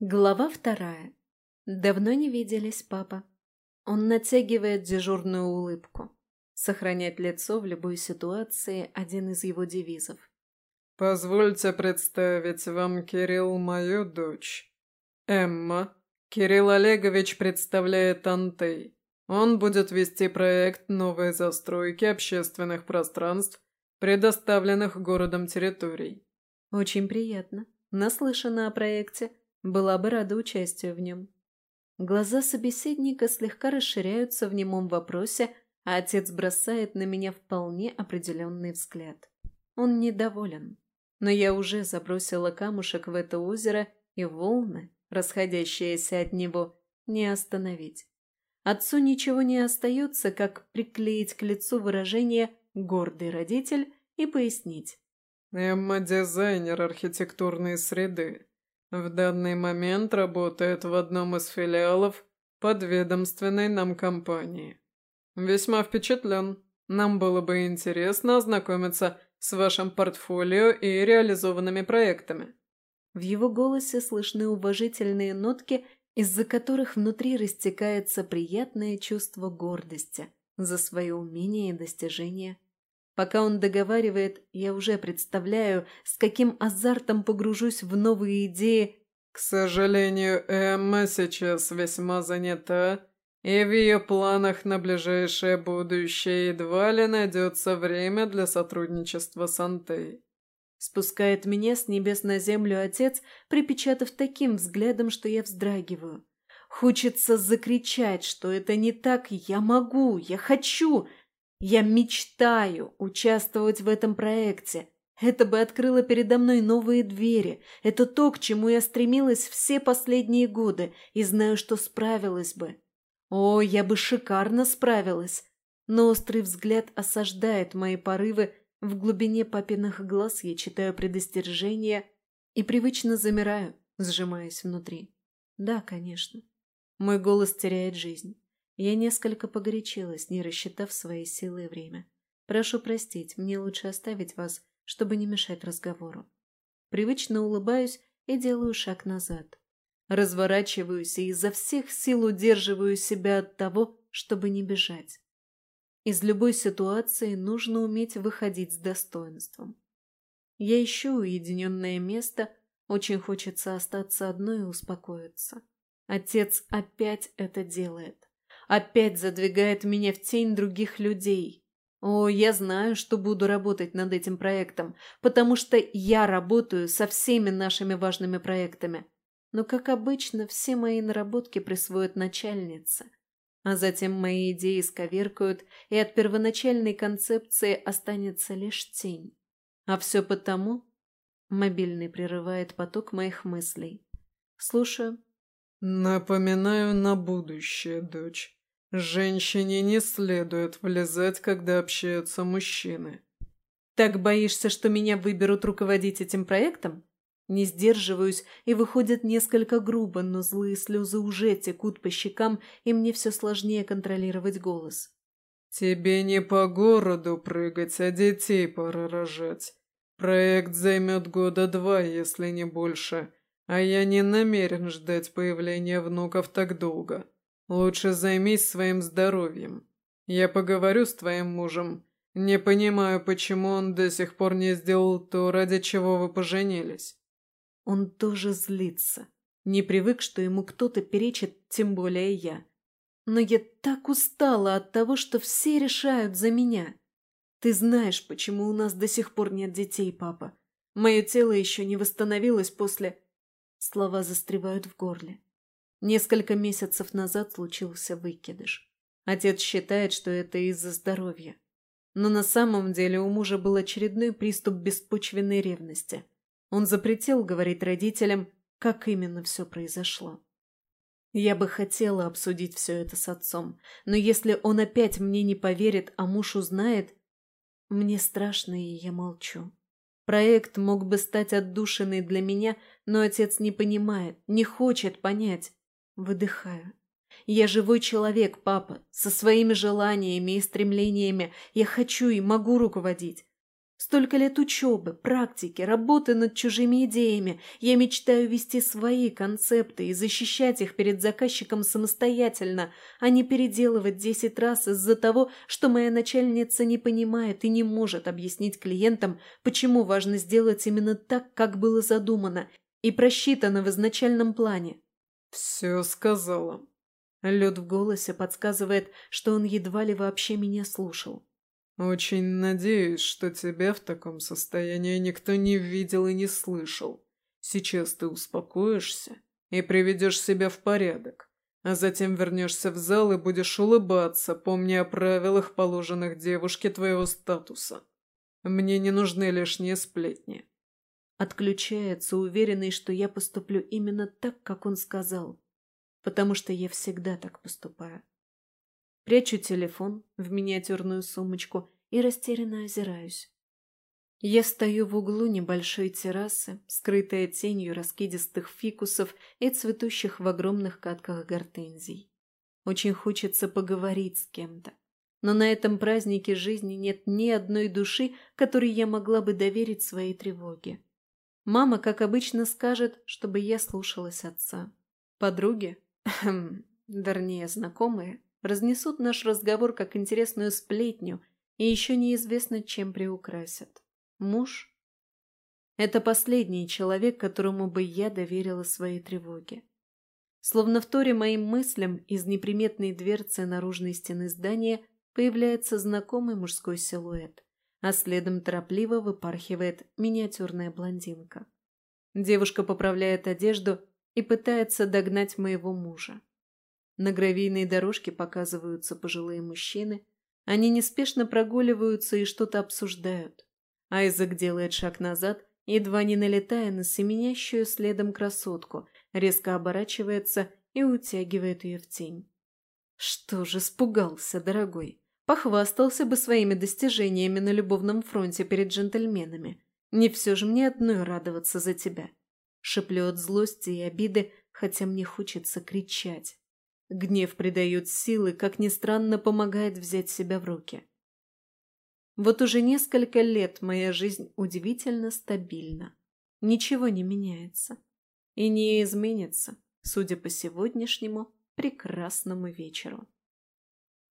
Глава вторая. Давно не виделись, папа. Он натягивает дежурную улыбку. Сохранять лицо в любой ситуации – один из его девизов. «Позвольте представить вам, Кирилл, мою дочь. Эмма. Кирилл Олегович представляет Антей. Он будет вести проект новой застройки общественных пространств, предоставленных городом территорий». «Очень приятно. Наслышана о проекте» Была бы рада участию в нем. Глаза собеседника слегка расширяются в немом вопросе, а отец бросает на меня вполне определенный взгляд. Он недоволен. Но я уже забросила камушек в это озеро, и волны, расходящиеся от него, не остановить. Отцу ничего не остается, как приклеить к лицу выражение «гордый родитель» и пояснить. «Эмма – дизайнер архитектурной среды. В данный момент работает в одном из филиалов подведомственной нам компании. Весьма впечатлен. Нам было бы интересно ознакомиться с вашим портфолио и реализованными проектами». В его голосе слышны уважительные нотки, из-за которых внутри растекается приятное чувство гордости за свое умение и достижения. Пока он договаривает, я уже представляю, с каким азартом погружусь в новые идеи. К сожалению, Эмма сейчас весьма занята, и в ее планах на ближайшее будущее едва ли найдется время для сотрудничества с Антей. Спускает меня с небес на землю отец, припечатав таким взглядом, что я вздрагиваю. Хочется закричать, что это не так, я могу, я хочу, я мечтаю участвовать в этом проекте. Это бы открыло передо мной новые двери. Это то, к чему я стремилась все последние годы, и знаю, что справилась бы. О, я бы шикарно справилась. Но острый взгляд осаждает мои порывы. В глубине папиных глаз я читаю предостережение и привычно замираю, сжимаясь внутри. Да, конечно. Мой голос теряет жизнь. Я несколько погорячилась, не рассчитав свои силы и время. Прошу простить, мне лучше оставить вас, чтобы не мешать разговору. Привычно улыбаюсь и делаю шаг назад. Разворачиваюсь и изо всех сил удерживаю себя от того, чтобы не бежать. Из любой ситуации нужно уметь выходить с достоинством. Я ищу уединенное место, очень хочется остаться одной и успокоиться. Отец опять это делает опять задвигает меня в тень других людей. О, я знаю, что буду работать над этим проектом, потому что я работаю со всеми нашими важными проектами. Но, как обычно, все мои наработки присвоят начальница. А затем мои идеи сковеркают, и от первоначальной концепции останется лишь тень. А все потому... Мобильный прерывает поток моих мыслей. Слушаю. «Напоминаю на будущее, дочь. Женщине не следует влезать, когда общаются мужчины. Так боишься, что меня выберут руководить этим проектом? Не сдерживаюсь, и выходит несколько грубо, но злые слезы уже текут по щекам, и мне все сложнее контролировать голос. «Тебе не по городу прыгать, а детей пора рожать. Проект займет года два, если не больше, а я не намерен ждать появления внуков так долго. Лучше займись своим здоровьем. Я поговорю с твоим мужем. Не понимаю, почему он до сих пор не сделал то, ради чего вы поженились». Он тоже злится. Не привык, что ему кто-то перечит, тем более я. Но я так устала от того, что все решают за меня. Ты знаешь, почему у нас до сих пор нет детей, папа. Мое тело еще не восстановилось после... Слова застревают в горле. Несколько месяцев назад случился выкидыш. Отец считает, что это из-за здоровья. Но на самом деле у мужа был очередной приступ беспочвенной ревности. Он запретил говорить родителям, как именно все произошло. Я бы хотела обсудить все это с отцом, но если он опять мне не поверит, а муж узнает, мне страшно, и я молчу. Проект мог бы стать отдушиной для меня, но отец не понимает, не хочет понять. Выдыхаю. Я живой человек, папа, со своими желаниями и стремлениями. Я хочу и могу руководить. Столько лет учебы, практики, работы над чужими идеями. Я мечтаю вести свои концепты и защищать их перед заказчиком самостоятельно, а не переделывать десять раз из-за того, что моя начальница не понимает и не может объяснить клиентам, почему важно сделать именно так, как было задумано и просчитано в изначальном плане. «Все сказала». Лед в голосе подсказывает, что он едва ли вообще меня слушал. «Очень надеюсь, что тебя в таком состоянии никто не видел и не слышал. Сейчас ты успокоишься и приведешь себя в порядок, а затем вернешься в зал и будешь улыбаться, помня о правилах, положенных девушке твоего статуса. Мне не нужны лишние сплетни». Отключается, уверенный, что я поступлю именно так, как он сказал, потому что я всегда так поступаю. Прячу телефон в миниатюрную сумочку и растерянно озираюсь. Я стою в углу небольшой террасы, скрытая тенью раскидистых фикусов и цветущих в огромных катках гортензий. Очень хочется поговорить с кем-то. Но на этом празднике жизни нет ни одной души, которой я могла бы доверить своей тревоге. Мама, как обычно, скажет, чтобы я слушалась отца. Подруги, вернее, знакомые, разнесут наш разговор как интересную сплетню и еще неизвестно, чем приукрасят. Муж? Это последний человек, которому бы я доверила свои тревоги. Словно в торе моим мыслям из неприметной дверцы наружной стены здания появляется знакомый мужской силуэт, а следом торопливо выпархивает миниатюрная блондинка. Девушка поправляет одежду и пытается догнать моего мужа. На гравийной дорожке показываются пожилые мужчины. Они неспешно прогуливаются и что-то обсуждают. Айзек делает шаг назад, едва не налетая на семенящую следом красотку, резко оборачивается и утягивает ее в тень. Что же, испугался, дорогой. Похвастался бы своими достижениями на любовном фронте перед джентльменами. Не все же мне одной радоваться за тебя. Шеплю от злости и обиды, хотя мне хочется кричать. Гнев придает силы, как ни странно, помогает взять себя в руки. Вот уже несколько лет моя жизнь удивительно стабильна. Ничего не меняется. И не изменится, судя по сегодняшнему прекрасному вечеру.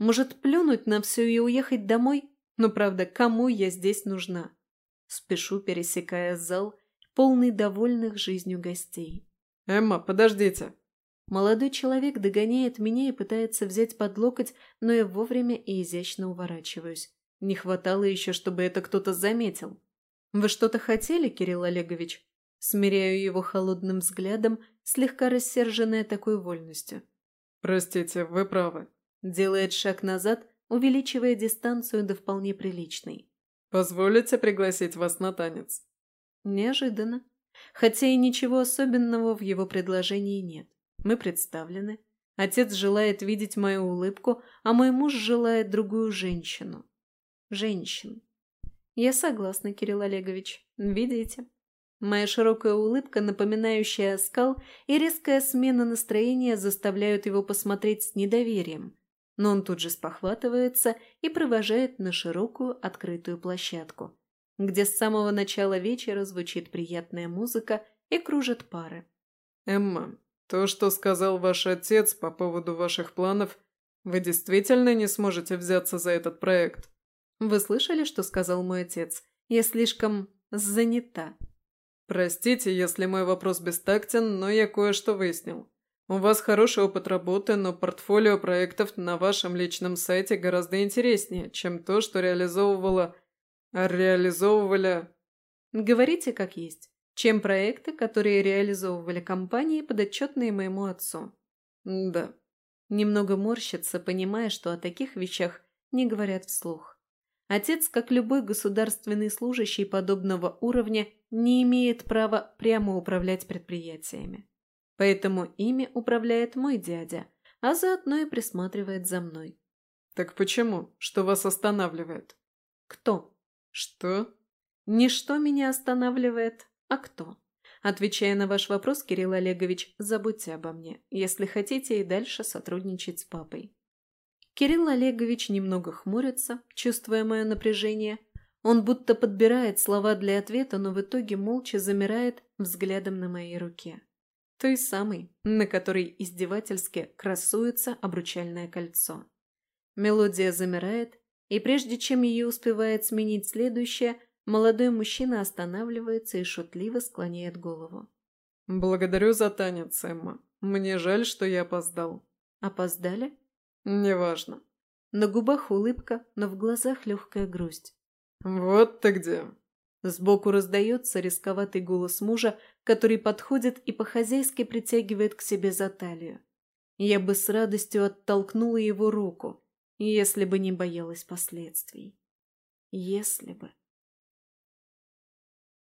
Может, плюнуть на все и уехать домой? Но, правда, кому я здесь нужна? Спешу, пересекая зал, полный довольных жизнью гостей. «Эмма, подождите!» Молодой человек догоняет меня и пытается взять под локоть, но я вовремя и изящно уворачиваюсь. Не хватало еще, чтобы это кто-то заметил. «Вы что-то хотели, Кирилл Олегович?» Смиряю его холодным взглядом, слегка рассерженная такой вольностью. «Простите, вы правы». Делает шаг назад, увеличивая дистанцию до вполне приличной. «Позволите пригласить вас на танец?» Неожиданно. Хотя и ничего особенного в его предложении нет. Мы представлены. Отец желает видеть мою улыбку, а мой муж желает другую женщину. Женщин. Я согласна, Кирилл Олегович. Видите? Моя широкая улыбка, напоминающая оскал, и резкая смена настроения заставляют его посмотреть с недоверием. Но он тут же спохватывается и провожает на широкую открытую площадку, где с самого начала вечера звучит приятная музыка и кружат пары. «Эмма, то, что сказал ваш отец по поводу ваших планов, вы действительно не сможете взяться за этот проект? Вы слышали, что сказал мой отец? Я слишком занята. Простите, если мой вопрос бестактен, но я кое-что выяснил. У вас хороший опыт работы, но портфолио проектов на вашем личном сайте гораздо интереснее, чем то, что реализовывала... реализовывали... Говорите как есть чем проекты, которые реализовывали компании, подотчетные моему отцу. Да. Немного морщится, понимая, что о таких вещах не говорят вслух. Отец, как любой государственный служащий подобного уровня, не имеет права прямо управлять предприятиями. Поэтому ими управляет мой дядя, а заодно и присматривает за мной. Так почему? Что вас останавливает? Кто? Что? Ничто меня останавливает, «А кто?» Отвечая на ваш вопрос, Кирилл Олегович, забудьте обо мне, если хотите и дальше сотрудничать с папой. Кирилл Олегович немного хмурится, чувствуя мое напряжение. Он будто подбирает слова для ответа, но в итоге молча замирает взглядом на моей руке. Той самой, на которой издевательски красуется обручальное кольцо. Мелодия замирает, и прежде чем ее успевает сменить следующее, молодой мужчина останавливается и шутливо склоняет голову. «Благодарю за танец, Эмма. Мне жаль, что я опоздал». «Опоздали?» «Неважно». На губах улыбка, но в глазах легкая грусть. «Вот ты где!» Сбоку раздается рисковатый голос мужа, который подходит и по-хозяйски притягивает к себе за талию. Я бы с радостью оттолкнула его руку, если бы не боялась последствий. Если бы...